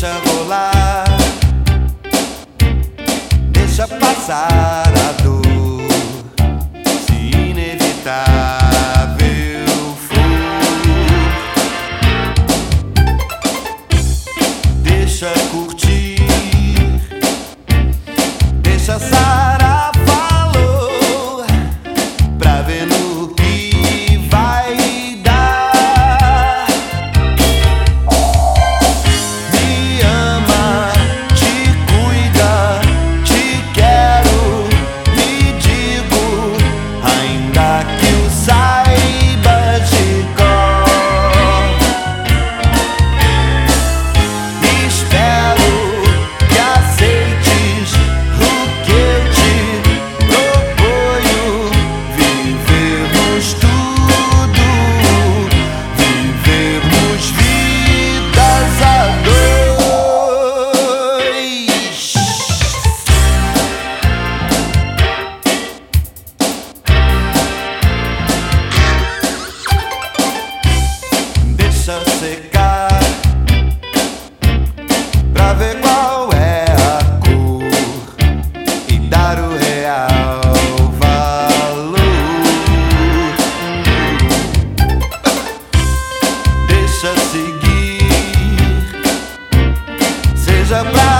deixa rolar, deixa passar a dor, se inevitável for, deixa curtir. secar pra ver qual é a cor e dar o real valor. Deixa seguir, seja pra